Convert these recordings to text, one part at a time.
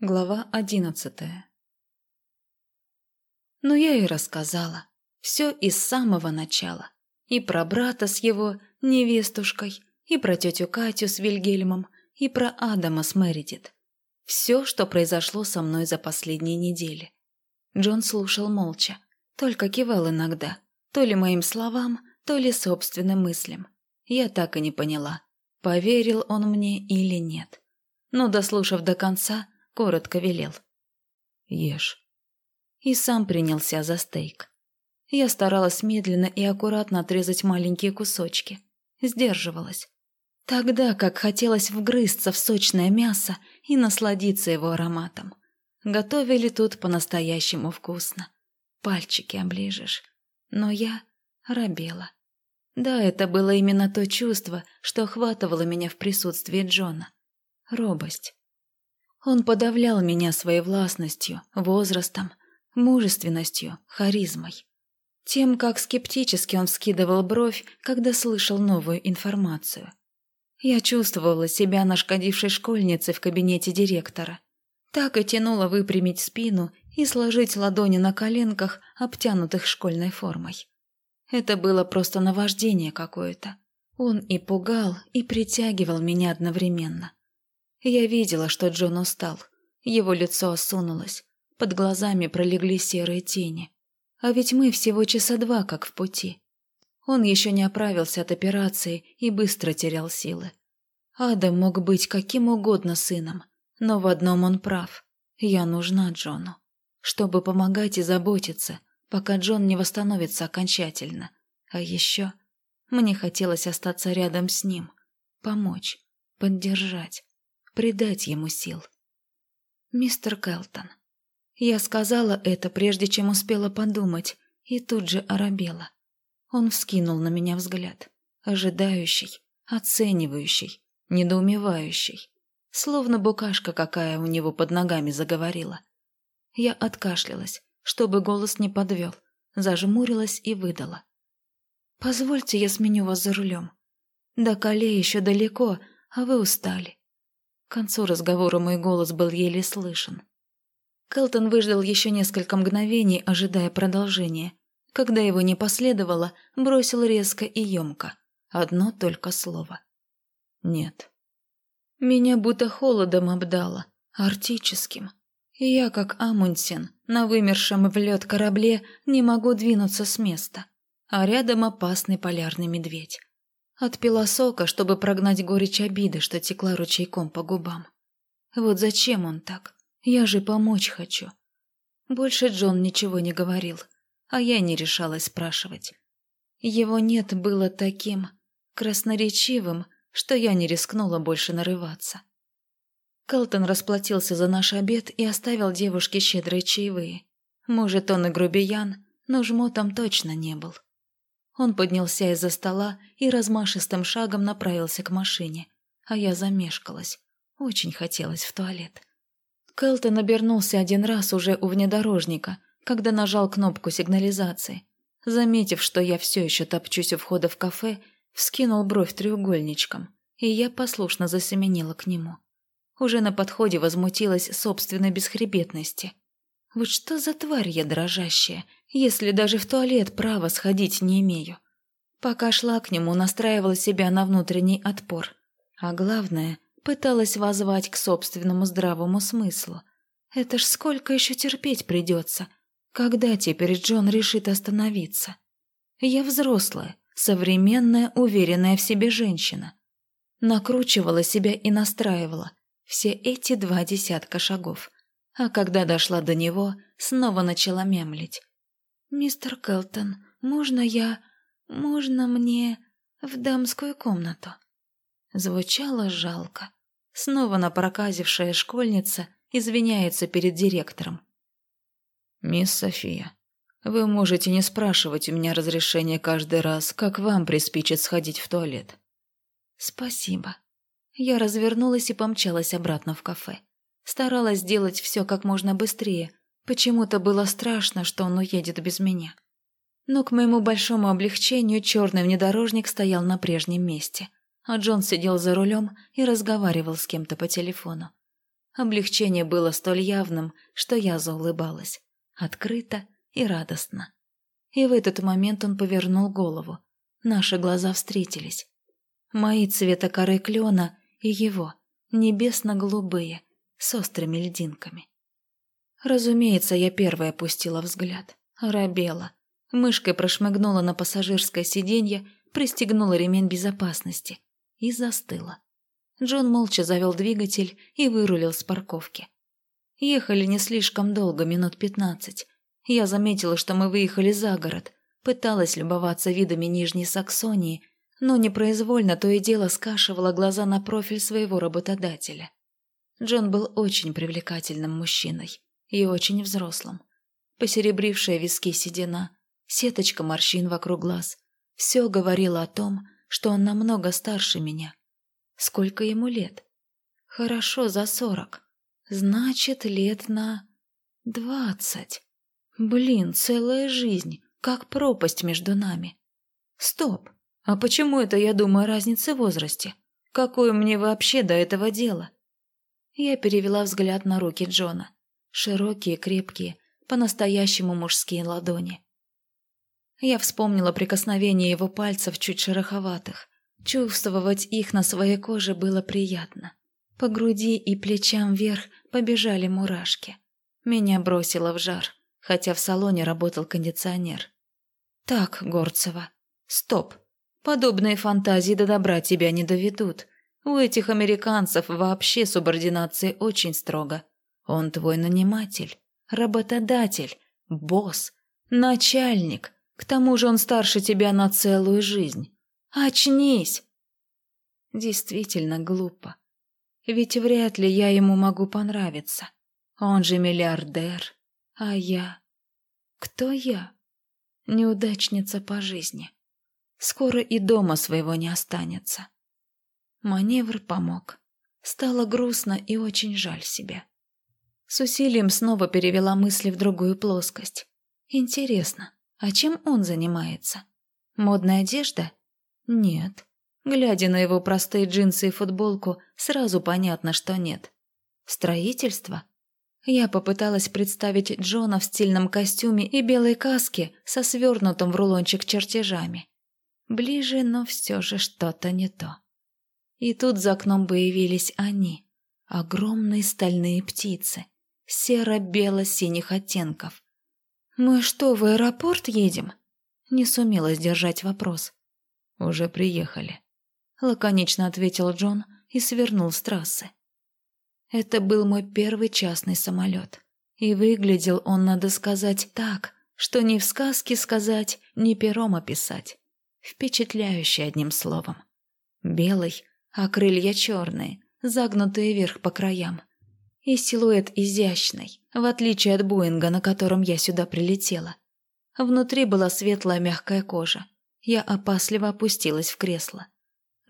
Глава одиннадцатая Ну, я и рассказала. Все из самого начала. И про брата с его невестушкой, и про тетю Катю с Вильгельмом, и про Адама с Мэридит. Все, что произошло со мной за последние недели. Джон слушал молча, только кивал иногда, то ли моим словам, то ли собственным мыслям. Я так и не поняла, поверил он мне или нет. Но, дослушав до конца, коротко велел. «Ешь». И сам принялся за стейк. Я старалась медленно и аккуратно отрезать маленькие кусочки. Сдерживалась. Тогда как хотелось вгрызться в сочное мясо и насладиться его ароматом. Готовили тут по-настоящему вкусно. Пальчики оближешь. Но я робела. Да, это было именно то чувство, что охватывало меня в присутствии Джона. Робость. Он подавлял меня своей властностью, возрастом, мужественностью, харизмой. Тем, как скептически он скидывал бровь, когда слышал новую информацию. Я чувствовала себя нашкодившей школьницей в кабинете директора. Так и тянула выпрямить спину и сложить ладони на коленках, обтянутых школьной формой. Это было просто наваждение какое-то. Он и пугал, и притягивал меня одновременно. Я видела, что Джон устал. Его лицо осунулось. Под глазами пролегли серые тени. А ведь мы всего часа два как в пути. Он еще не оправился от операции и быстро терял силы. Адам мог быть каким угодно сыном, но в одном он прав. Я нужна Джону, чтобы помогать и заботиться, пока Джон не восстановится окончательно. А еще мне хотелось остаться рядом с ним, помочь, поддержать придать ему сил. «Мистер Келтон». Я сказала это, прежде чем успела подумать, и тут же оробела. Он вскинул на меня взгляд, ожидающий, оценивающий, недоумевающий, словно букашка какая у него под ногами заговорила. Я откашлялась, чтобы голос не подвел, зажмурилась и выдала. «Позвольте, я сменю вас за рулем. До Кале еще далеко, а вы устали. К концу разговора мой голос был еле слышен. Келтон выждал еще несколько мгновений, ожидая продолжения. Когда его не последовало, бросил резко и емко. Одно только слово. «Нет». Меня будто холодом обдало, арктическим. И я, как Амундсен, на вымершем в лед корабле не могу двинуться с места. А рядом опасный полярный медведь. Отпила сока, чтобы прогнать горечь обиды, что текла ручейком по губам. Вот зачем он так? Я же помочь хочу. Больше Джон ничего не говорил, а я не решалась спрашивать. Его «нет» было таким красноречивым, что я не рискнула больше нарываться. Калтон расплатился за наш обед и оставил девушке щедрые чаевые. Может, он и грубиян, но жмотом точно не был. Он поднялся из-за стола и размашистым шагом направился к машине, а я замешкалась. Очень хотелось в туалет. Келтон обернулся один раз уже у внедорожника, когда нажал кнопку сигнализации. Заметив, что я все еще топчусь у входа в кафе, вскинул бровь треугольничком, и я послушно засеменила к нему. Уже на подходе возмутилась собственной бесхребетности. Вот что за тварь я дрожащая, если даже в туалет права сходить не имею. Пока шла к нему, настраивала себя на внутренний отпор. А главное, пыталась возвать к собственному здравому смыслу. Это ж сколько еще терпеть придется? Когда теперь Джон решит остановиться? Я взрослая, современная, уверенная в себе женщина. Накручивала себя и настраивала все эти два десятка шагов. А когда дошла до него, снова начала мямлить. «Мистер Келтон, можно я... можно мне в дамскую комнату?» Звучало жалко. Снова напроказившая школьница извиняется перед директором. «Мисс София, вы можете не спрашивать у меня разрешения каждый раз, как вам приспичит сходить в туалет». «Спасибо». Я развернулась и помчалась обратно в кафе. Старалась сделать все как можно быстрее, Почему-то было страшно, что он уедет без меня. Но к моему большому облегчению черный внедорожник стоял на прежнем месте, а Джон сидел за рулем и разговаривал с кем-то по телефону. Облегчение было столь явным, что я заулыбалась. Открыто и радостно. И в этот момент он повернул голову. Наши глаза встретились. Мои цвета коры клена и его, небесно-голубые, с острыми льдинками. Разумеется, я первая опустила взгляд. Робела. Мышкой прошмыгнула на пассажирское сиденье, пристегнула ремень безопасности и застыла. Джон молча завел двигатель и вырулил с парковки. Ехали не слишком долго, минут пятнадцать. Я заметила, что мы выехали за город, пыталась любоваться видами Нижней Саксонии, но непроизвольно то и дело скашивала глаза на профиль своего работодателя. Джон был очень привлекательным мужчиной и очень взрослым. Посеребрившая виски седина, сеточка морщин вокруг глаз – все говорило о том, что он намного старше меня. Сколько ему лет? Хорошо, за сорок. Значит, лет на двадцать. Блин, целая жизнь, как пропасть между нами. Стоп, а почему это я думаю о разнице в возрасте? Какое мне вообще до этого дело? Я перевела взгляд на руки Джона. Широкие, крепкие, по-настоящему мужские ладони. Я вспомнила прикосновение его пальцев чуть шероховатых. Чувствовать их на своей коже было приятно. По груди и плечам вверх побежали мурашки. Меня бросило в жар, хотя в салоне работал кондиционер. «Так, Горцева, стоп. Подобные фантазии до добра тебя не доведут. У этих американцев вообще субординация очень строго. Он твой наниматель, работодатель, босс, начальник. К тому же он старше тебя на целую жизнь. Очнись!» Действительно глупо. Ведь вряд ли я ему могу понравиться. Он же миллиардер. А я... Кто я? Неудачница по жизни. Скоро и дома своего не останется. Маневр помог. Стало грустно и очень жаль себя. С усилием снова перевела мысли в другую плоскость. Интересно, а чем он занимается? Модная одежда? Нет. Глядя на его простые джинсы и футболку, сразу понятно, что нет. Строительство? Я попыталась представить Джона в стильном костюме и белой каске со свернутым в рулончик чертежами. Ближе, но все же что-то не то. И тут за окном появились они. Огромные стальные птицы. Серо-бело-синих оттенков. «Мы что, в аэропорт едем?» Не сумела сдержать вопрос. «Уже приехали», — лаконично ответил Джон и свернул с трассы. Это был мой первый частный самолет. И выглядел он, надо сказать, так, что ни в сказке сказать, ни пером описать. Впечатляющий одним словом. Белый, а крылья черные, загнутые вверх по краям. И силуэт изящный, в отличие от Боинга, на котором я сюда прилетела. Внутри была светлая мягкая кожа. Я опасливо опустилась в кресло.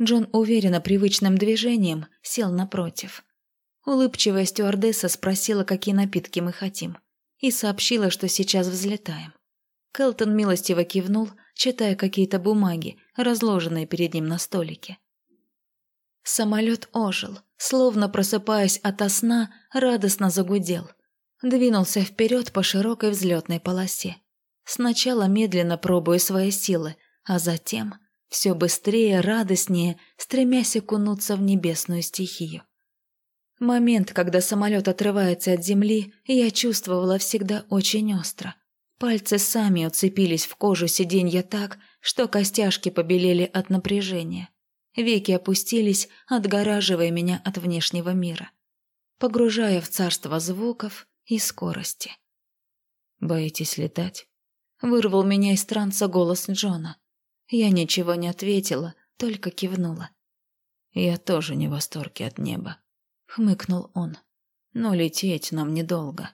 Джон уверенно привычным движением сел напротив. Улыбчивая стюардесса спросила, какие напитки мы хотим, и сообщила, что сейчас взлетаем. Келтон милостиво кивнул, читая какие-то бумаги, разложенные перед ним на столике. Самолет ожил, словно просыпаясь ото сна, радостно загудел. Двинулся вперед по широкой взлетной полосе. Сначала медленно пробуя свои силы, а затем все быстрее, радостнее, стремясь окунуться в небесную стихию. Момент, когда самолет отрывается от земли, я чувствовала всегда очень остро. Пальцы сами уцепились в кожу сиденья так, что костяшки побелели от напряжения. Веки опустились, отгораживая меня от внешнего мира, погружая в царство звуков и скорости. «Боитесь летать?» — вырвал меня из транса голос Джона. Я ничего не ответила, только кивнула. «Я тоже не в восторге от неба», — хмыкнул он. «Но лететь нам недолго».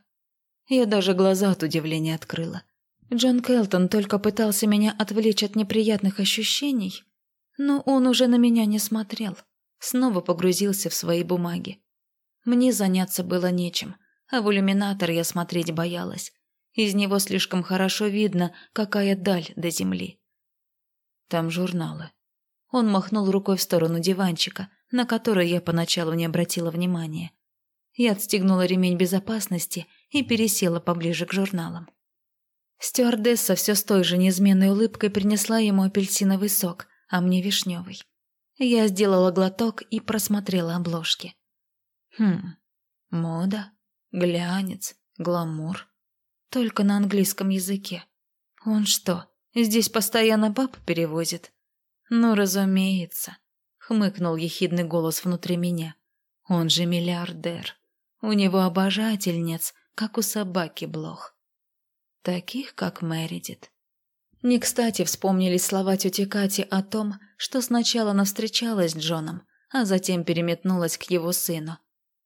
Я даже глаза от удивления открыла. Джон Келтон только пытался меня отвлечь от неприятных ощущений, но он уже на меня не смотрел, снова погрузился в свои бумаги. Мне заняться было нечем, а в иллюминатор я смотреть боялась. Из него слишком хорошо видно, какая даль до земли. Там журналы. Он махнул рукой в сторону диванчика, на который я поначалу не обратила внимания. Я отстегнула ремень безопасности и пересела поближе к журналам. Стюардесса все с той же неизменной улыбкой принесла ему апельсиновый сок, а мне вишневый. Я сделала глоток и просмотрела обложки. Хм, мода, глянец, гламур. Только на английском языке. Он что, здесь постоянно баб перевозит? Ну, разумеется, хмыкнул ехидный голос внутри меня. Он же миллиардер. У него обожательниц, как у собаки блох. Таких, как Мэридит. Не кстати вспомнились слова тети Кати о том, что сначала она встречалась с Джоном, а затем переметнулась к его сыну.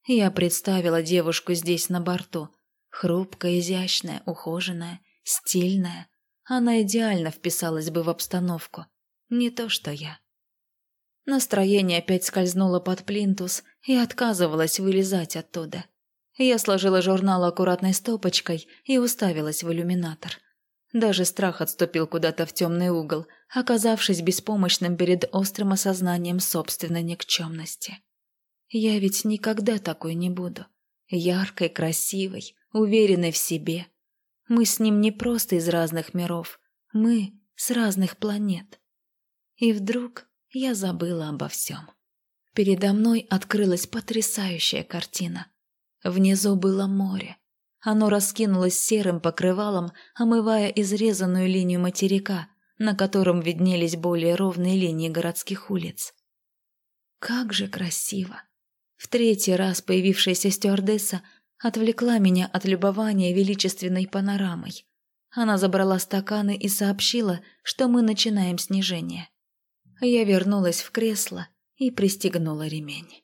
Я представила девушку здесь на борту. Хрупкая, изящная, ухоженная, стильная. Она идеально вписалась бы в обстановку. Не то что я. Настроение опять скользнуло под плинтус и отказывалось вылезать оттуда. Я сложила журнал аккуратной стопочкой и уставилась в иллюминатор. Даже страх отступил куда-то в темный угол, оказавшись беспомощным перед острым осознанием собственной никчемности. Я ведь никогда такой не буду. Яркой, красивой, уверенной в себе. Мы с ним не просто из разных миров. Мы с разных планет. И вдруг я забыла обо всем. Передо мной открылась потрясающая картина. Внизу было море. Оно раскинулось серым покрывалом, омывая изрезанную линию материка, на котором виднелись более ровные линии городских улиц. Как же красиво! В третий раз появившаяся стюардесса отвлекла меня от любования величественной панорамой. Она забрала стаканы и сообщила, что мы начинаем снижение. Я вернулась в кресло и пристегнула ремень.